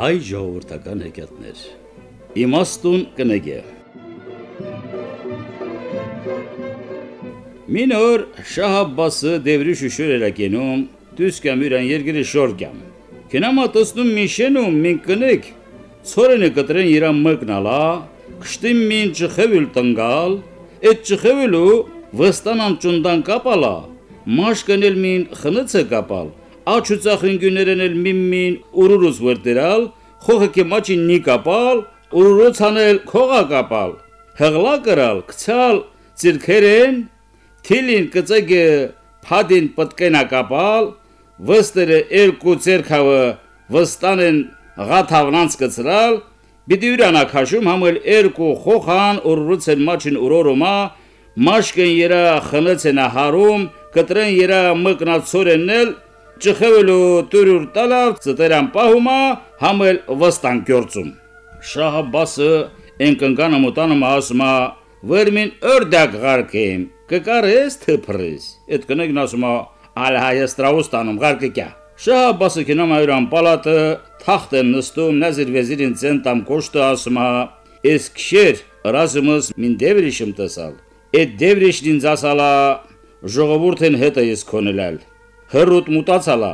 հայ ժողովրդական հեքիաթներ։ Իմաստուն կնեգե։ Մինոր Շահ Աբբասը դևրի շուշուր էր ակենում, դուսկամ իրան երկրի շորկամ։ Կնամա տեսնում միշենում մին կնեկ, ցորենը կտրեն իրան մկնալա, կշտին մին ճխևül տնգալ, այդ ճխևելու վստանան ճունդան կապալա, մաշկնել մին խնծը կապալ, աչուծախինգյուներն էլ միմին ուրուրուս վերտերալ, խոխը մաչին նի կապալ, ուրուրուց անել քողա կապալ, հղլա կրալ, կցալ ծիրքերեն, թիլին կծեգը փադին պատկենա կապալ, վստերը երկու ցերքավը վստանեն ղաթավնանց կծրալ, Բիդի ուրանա քաշում համել երկու խոխան ուրուրուց են մաչին ուրորոմա, մաշկեն երա խնեցենա հարում, կտրեն երա մկնացորեննել ճխևելու տուրուր տալավ ծտերան պահումա համել վստան կյորցում։ Շահաբասը ընկնկանը մոտանում ասումա վերմին ördak ղարկեմ կկարես թփրես այդ կնեկն ասումա ալ հայստրաուստանում ղարկը կյա Շահաբասը կինամ այրան պալատը թախտ են նստում նազիր վեզիրին ցենտամ կոշտը ասումա ես քշեր ռազմս մին դևրիշմ տեսալ այդ դևրիշն ինձ ասալա ժողովուրդեն հետը ես քոնելալ հրուտ մուտացալա,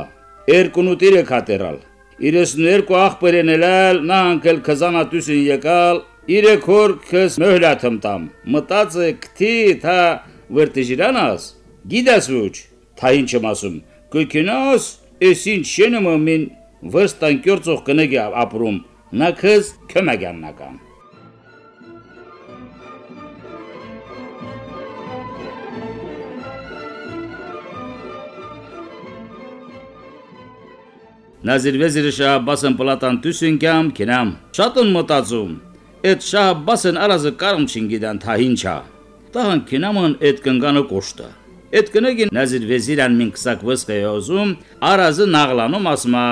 երկուն ու տիրը կատերալ, 32 աղբերեն էլալ, նա անկել կզանատուսին եկալ, իրեք հոր կս մհլաթմ տամ, մտածը կթի թա վրտիժիրանաս, գիդաս ուչ, թա ինչ եմ ասում, կույքինաս, ես ինչ շենումը մին վստան կյորցող կնեգի ապրում, նա կզ կմագյաննական։ Նազիր վեզիրը շահաբասն պլատան տուսինքամ կինամ, շատն մտածում, այդ շահաբասն արազը կարմ չինգիդան թա հինչա, տահան կինամն այդ կնգանը կոշտը, այդ կնագին նազիր վեզիրան մին կսակ վսկը եոզում, արազը նաղլանում ասմա,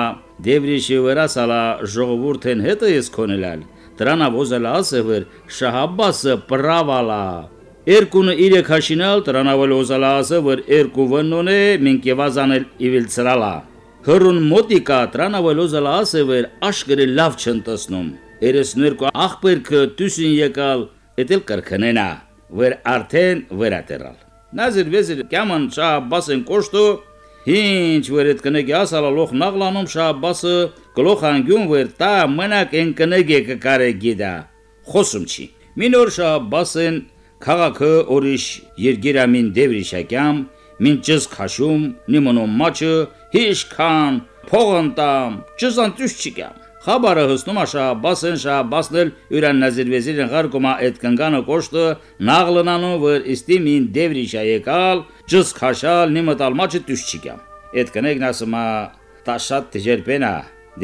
դևրիշի վրա սալա ժողովուրդեն հետը ես կոնելալ, դրանավ ոզալա ասևր շահաբասը պրավալա, Երկունը իրեք հաշինալ դրանավալ ոզալա ասևր երկու վնոնե մինք եվազանել իվիլ ծրալա հրուն մոտիկա տրանավելոզալ ասևեր աշկրի լավ չն տեսնում։ Երեսներկու աղբերքը տուսին եկալ, էտել կրքնենա, վեր արդեն վերատերալ։ Նազիր վեզիր կաման շահաբասեն կոշտու, ինչ վեր էտ կնեգի ասալա լող նաղլանում շահաբասը գլող անգյուն վեր տա մնակ են կնեգի կկարե գիդա, խոսում չի։ Մինոր շահաբասեն քաղաքը օրիշ երգիրամին դևրիշակյամ, մինչս քաշում նիմոնոմ մաչը հիշքան փողընտամ ճզան ճուշչիկամ Խաբարը հստում աշա բասեն շա բասնել յուրան նազիր վեզիրն ղարկոմա այդ կնգանը կոշտը նաղլնանու վր իստիմին դևրիշա եկալ ճս քաշալ նիմտալ մաչը ճուշչիկամ այդ կնեկն ասումա տաշատ դժերբենա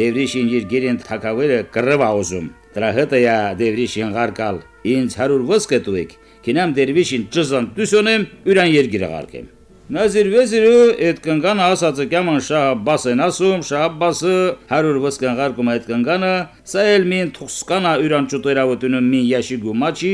դևրիշին երգերին թակավերը կռվա ուզում դրա հետը յա դևրիշին ղարկալ ինձ հարուր վսկետուիկ կինամ դերվիշին ճզան դուսոնեմ յուրան երգիրը ղարկեմ Նազիր վեզիրը այդ կնգանը ասածը կաման Շահ Աբբասեն ասում, Շահ Աբբասը 100 վսկան ղարկում այդ կնգանը, սա էլ մին թուքսկանա յուրան ճուտերավոտունում մին яշի գումաչի,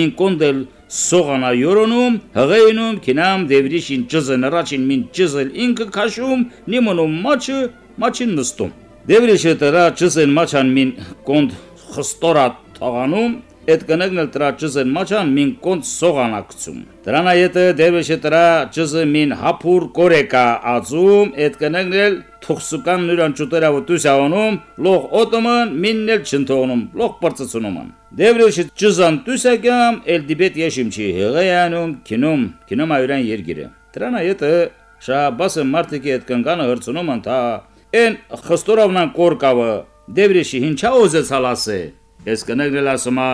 մին կոնդել սողանա յորոնում, հղեյնում, քինամ դևրիշին ճզն առաջին մին ճզել ինքը քաշում, նիմոնում մաչը, մաչին նստում։ Դևրիշը դրա ճզեն մաչան մին կոնդ խստորա թողանում, Այդ կնկնել դրա ճզեն մաչան մին կոնց սողանակցում։ Դրանա եթե դերվեշը դրա ճզը մին հապուր կորեկա ածում, այդ կնկնել թուխսուկան նուրան ճուտերա վտուսյանում, լող օտոման միննել չընթողնում, լող բրծծունում։ Դերվեշը ճզան տուսակամ, էլ դիբետ եշիմ չի հեղայանում, քինում, քինում այրան երգիրը։ Դրանա եթե շաբասը մարտիկի այդ կնկանը հրցնում ընթա, են խստորավնան կորկավը, դերվեշի հինչա օզեցալ ասե։ Ես կնկնել ասումա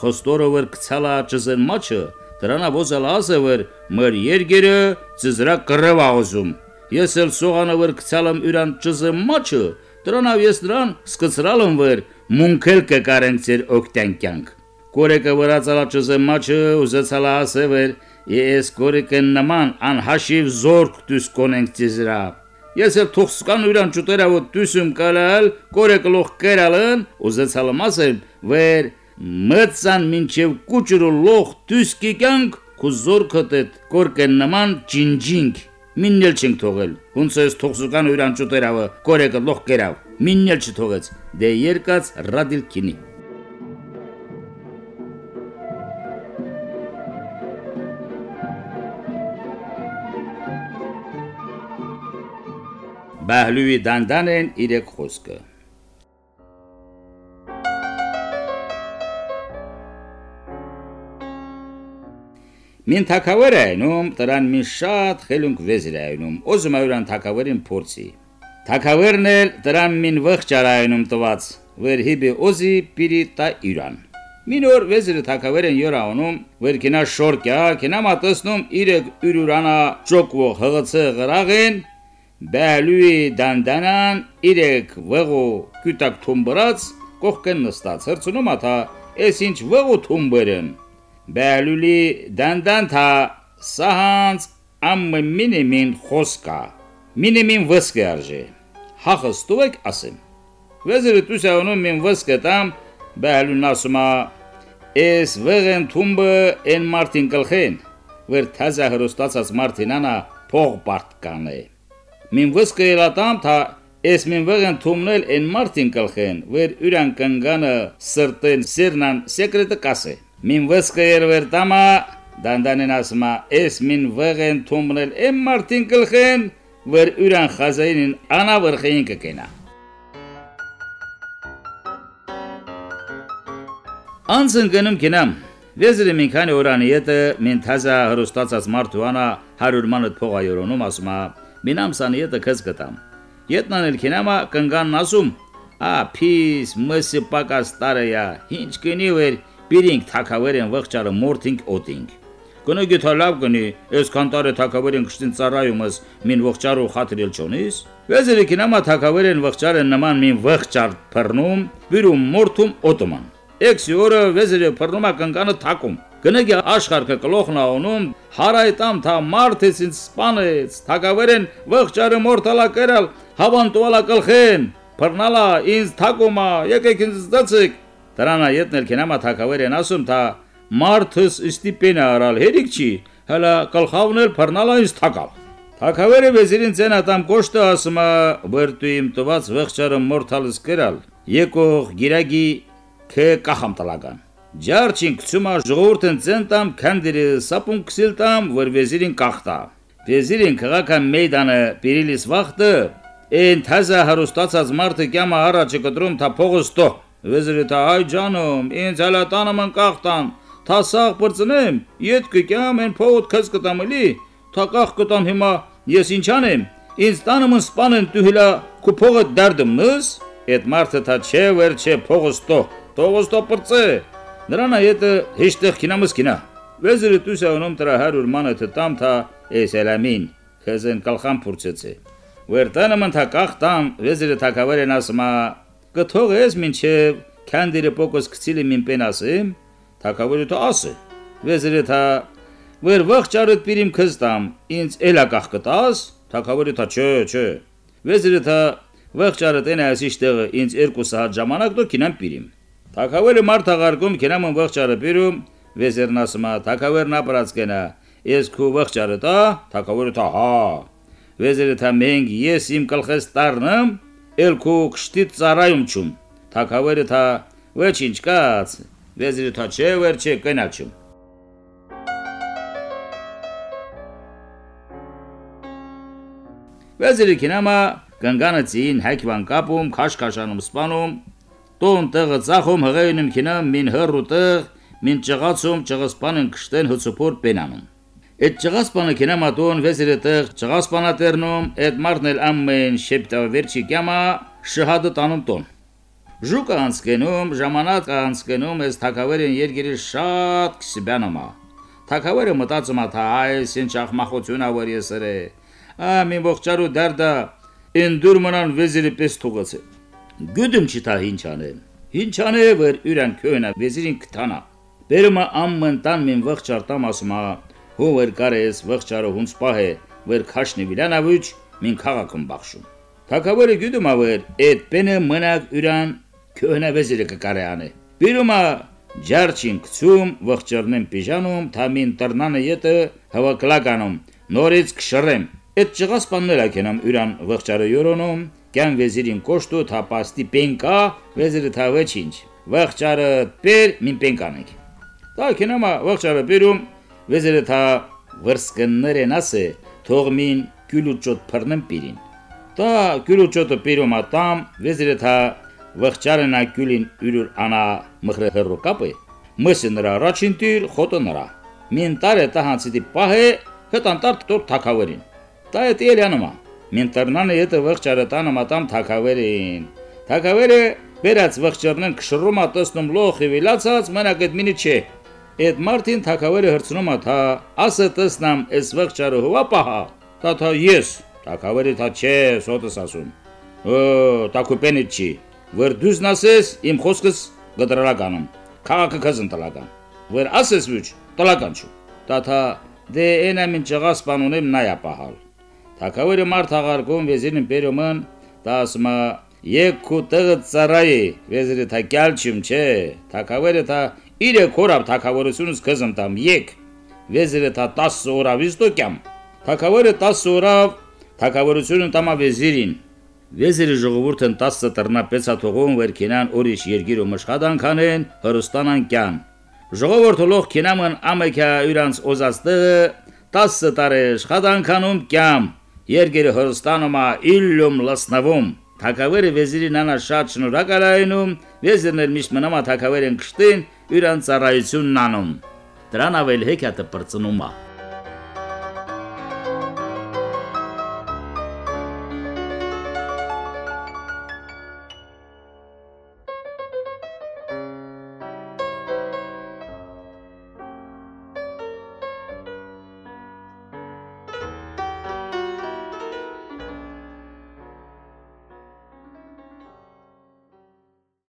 խոստորը վր կցալա ճզեն մաչը, դրանա ոզալ ասևր մր երգերը ծզրա կռվա ոզում։ Ես էլ սողանը վր կցալեմ յուրան ճզեն մաչը, դրանավ ես նրան սկծրալում վր մունքել կկարենք ձեր օկտյանքյանք։ Կորեկը վրա ցալա ճզեն մաչը ուզեցալա ասևր ես կորեկեն նման անհաշիվ զորք դուս կոնենք ձեզրա։ Ես էլ թողսկան ուրան ճուտերա ու դուսում կալալ, կորեկլող կերալն, ուզեցալը մասել, վեր մծան մինչև կուճրու լող դուսկի կյանք քու զորքդ էդ կորկեն նման ջինջինք միննել չենք թողել հունցես թողսուկան ուրան ճուտերավը կորեկը լող կերավ միննել չթողեց, դե երկած ռադիլ քինի։ Բահլուի դանդան են իրեք խոսքը։ Մին թակավեր այնում, տրան մի շատ խելունք վեզիր այնում, ոզում այրան թակավերին փորձի։ Թակավերն էլ տրան մին վղճար այնում տված, վեր հիբի ոզի պիրի տա իրան։ Մին օր վեզիրը թակավերեն յորանում, վեր կինա շորկյա, կինա մատսնում իրեք ուրուրանա ճոկվող հղծը գրաղեն, բալուի դանդանան իրեք վղու կուտակ թումբրած կողքեն նստած, հրցնում աթա, ես ինչ վղու թումբերեն, Բալուլի դանդանթա սահանց ամը մինիմին խոսկա մինիմին վսկե արժե հախստու եք ասեմ վեզերը տուսյանում մին վսկե տամ բալուն ասումա ես վեղեն թումբը են մարտին կլխեն վեր թազա հրոստացած մարտինանա փող բարդ կանե մին վսկե լատամ թա ես մին վեղեն թումնել են մարտին կլխեն վեր ուրան կնգանը սրտեն սերնան սեկրետը կասե Մին վսկը երվեր տամա դանդանեն ասմա էս մին վղեն թումնել եմ մարտին կլխեն վեր ուրան խազայինին անա վրխեին կկենա Անցն գնում կինամ Վեզրի մին քանի օրանի յետը մին թազա հրոստացած մարդուանա 100 մանդ փողայորոնում ասմա մին ամսանի յետը քս գտամ Ետնան էլ կինամա կնգան ասում Ա փիս մսի պակաս տարեյա ինչ կնի վեր Բիրինք թակավերեն վղճարը մորթինք օտինք։ Գնա գիթա լավ գնի, ես կանտարը թակավերեն կշտին ծառայումս մին վղճարու խատրիլ չոնիս։ Վեզերի կինամա թակավերեն վղճարը նման մին վղճար փռնում, բիրում մորթում օտոման։ Էքսի օրը վեզերի փռնումա կնկանը թակում։ Գնագի աշխարհը կլոխնա ոնում, հարայտամ թա մարտից ինձ սպանեց, թակավերեն վղճարը մորթալա կերալ, հավանտուալա կլխեն, փռնալա ինձ թակումա, եկեք ինձ դծեք Դրանա յետնել կենամա թակավեր են ասում թա մարդս ստիպեն արալ հերիք չի, հələ կլխավնել փռնալա ինձ թակալ։ Թակավերը վեզիրին ցեն ատամ կոշտը ասումա բերտուիմ տված վղճարը մորթալս կերալ։ Եկող գիրագի քե կախամ տլական։ Ջարչին կցումա ժողովուրդն ցենտամ քանդիրը սապուն քսիլտամ որ վեզիրին կախտա։ Վեզիրին քաղաքան մեյդանը պիրիլիս վախտը Էն թազա հարուստացած մարդը կյամա առաջը կտրում թա դա այ ջանում, ինձ հələ տանը մնկախտան, թասաղ բրծնեմ, իդ կկյամ են փողոտ քս կտամելի, թակախ կտամ հիմա, ես ինչ անեմ, ինձ տանը մն սպանեն դու հիլա քու փողը դարդմնս, այդ մարդը թա չէ վեր չէ փողոստո, փողոստո բրծե, նրանա յետը հեշտեղ կինամս կինա, վեզիրը դուսա ունում տրա հարուր մանը թտամ թա էս էլամին, քեզեն կալխան փուրցեցե, վեր տանը մն թակախ տամ, վեզիրը թակավեր են ասմա կթողես մինչև քանդիրը փոկոս քցիլի մին պենասեմ, թակավորը թա ասե։ Վեզերը թա վեր վախճարդ պիրիմ քստամ, ինձ էլա կախ կտաս, թակավորը թա չէ, չէ։ Վեզերը թա վախճարդ են այսիշ տեղը ինձ երկու սահատ ժամանակ դու կինամ պիրիմ։ Թակավորը մարդ աղարկում կինամ վախճարը պիրում, վեզերն ասում է, թակավորն ապրած կենա, ես քու վախճարը տա, թակավորը թա հա։ Վեզերը թա մենք ես իմ կլխես տարնեմ, Էլքո կշտիտ ծառայում չում։ Թակավերը թա ոչինչ կաց։ Վեզիրը թա չէ վեր չէ կնաչում։ Վեզիրը կինամա կնգանը ցին հայկվան կապում, քաշքաշանում սպանում, տոն տեղը ցախում հղեյնում կինամ մին հրուտեղ, մին ճղացում ճղսպանն կշտեն հծուփոր պենանում։ Այդ ճղասպանը կինամատոն վեզիրը տեղ ճղասպանատերնում այդ մարնել ամեն շեպտա վերջի կյամա շհադը տանում տոն։ Ժուկը անցկենում, ժամանակ անցկենում ես թակավերին երգերի շատ քսիբանոմա։ Թակավերը մտածում աթա այս ինչ ախմախություն ավոր եսրե։ Ա մի ողջարու դարդա ինդուր մնան վեզիրի պես թողացե։ Գուդում չտա ինչ անեն։ Ինչ անե վեր յուրան քյոնա վեզիրին կտանա։ Բերումա ամմն տան մին ողջարտամ ասումա հովեր կարես վղճարը հունց պահե վեր քաշնի վիրանավուչ մին քաղաքում բախշում թակավորը գյուդում ավեր այդ պենը մնակ ուրան քյոնավեզիրը կկարեանը բիրումա ջարչին կցում վղճարնեն պիժանում թամին տրնանը յետը հավակլականում նորից կշռեմ Այդ ճղասպաններ ակենամ յուրան վղճարը յորոնում, կյան վեզիրին կոշտու թապաստի պենկա, վեզիրը թավեչինչ։ Վղճարը պեր մին պենկանեք։ Դա կենամա վղճարը պերում, վեզիրը թա վրսկններ են ասե, թողմին գյուլուճոտ փռնեմ պիրին։ Դա գյուլուճոտը պիրում ատամ, վեզիրը թա վղճարը նա գյուլին յուրուր անա մխրե հերո կապը, մսը նրա առաջին տիր, խոտը նրա։ Մին տարը տա հանցիտի պահե, հտանտար տոր թակավերին։ Դա է տիելյանոմա։ Մին տրնանը յետը վղճարը տանը մատամ թակավերին։ Թակավերը վերած վղճարնեն քշրումա տեսնում լոխի վիլացած մենակ այդ մինի չէ։ Այդ մարտին թակավերը հրցնում աթա, ասը տեսնամ էս վղճարը հովա պահա։ Դա թա ես, թակավերը թա չէ, սոտս ասում։ Օ, տակուպենի չի։ Վեր դուզն ասես, իմ խոսքս գդրալականում։ Քաղաքը քազն տլական։ Վեր ասես ոչ, տլական չու։ Դա թա դե ենամին ճղասպան ունեմ նայա պահալ։ Թակավերը մարդ հաղարկում վեզիրին բերոման, դա ասում է Եկ քու տեղը ծառայի, վեզիրը թակյալ չիմ չէ, թակավերը թա իրե կորավ թակավորությունս կզմ տամ եկ, վեզիրը թա 10 օրավ իստոկյամ, թակավերը 10 օրավ թակավորությունը տամա վեզիրին, Վեզիրը ժողովուրդն 10 տրնապեցա թողում վերքինան օրիշ երգիր ու մշխադանքանեն հրստանան կյան։ Ժողովուրդը լող կինամն ամեկա իրանց օզաստեղը 10 տարի աշխատանքանում կյամ Երգերը հորստանում է իլլում լսնվում։ Թակավերը վեզիրի նանա շատ շնորհակալայնում, վեզիրներ միշտ մնամա թակավերեն կշտին, յուրան ծառայությունն անում։ Դրան ավել հեքիաթը բրծնում է։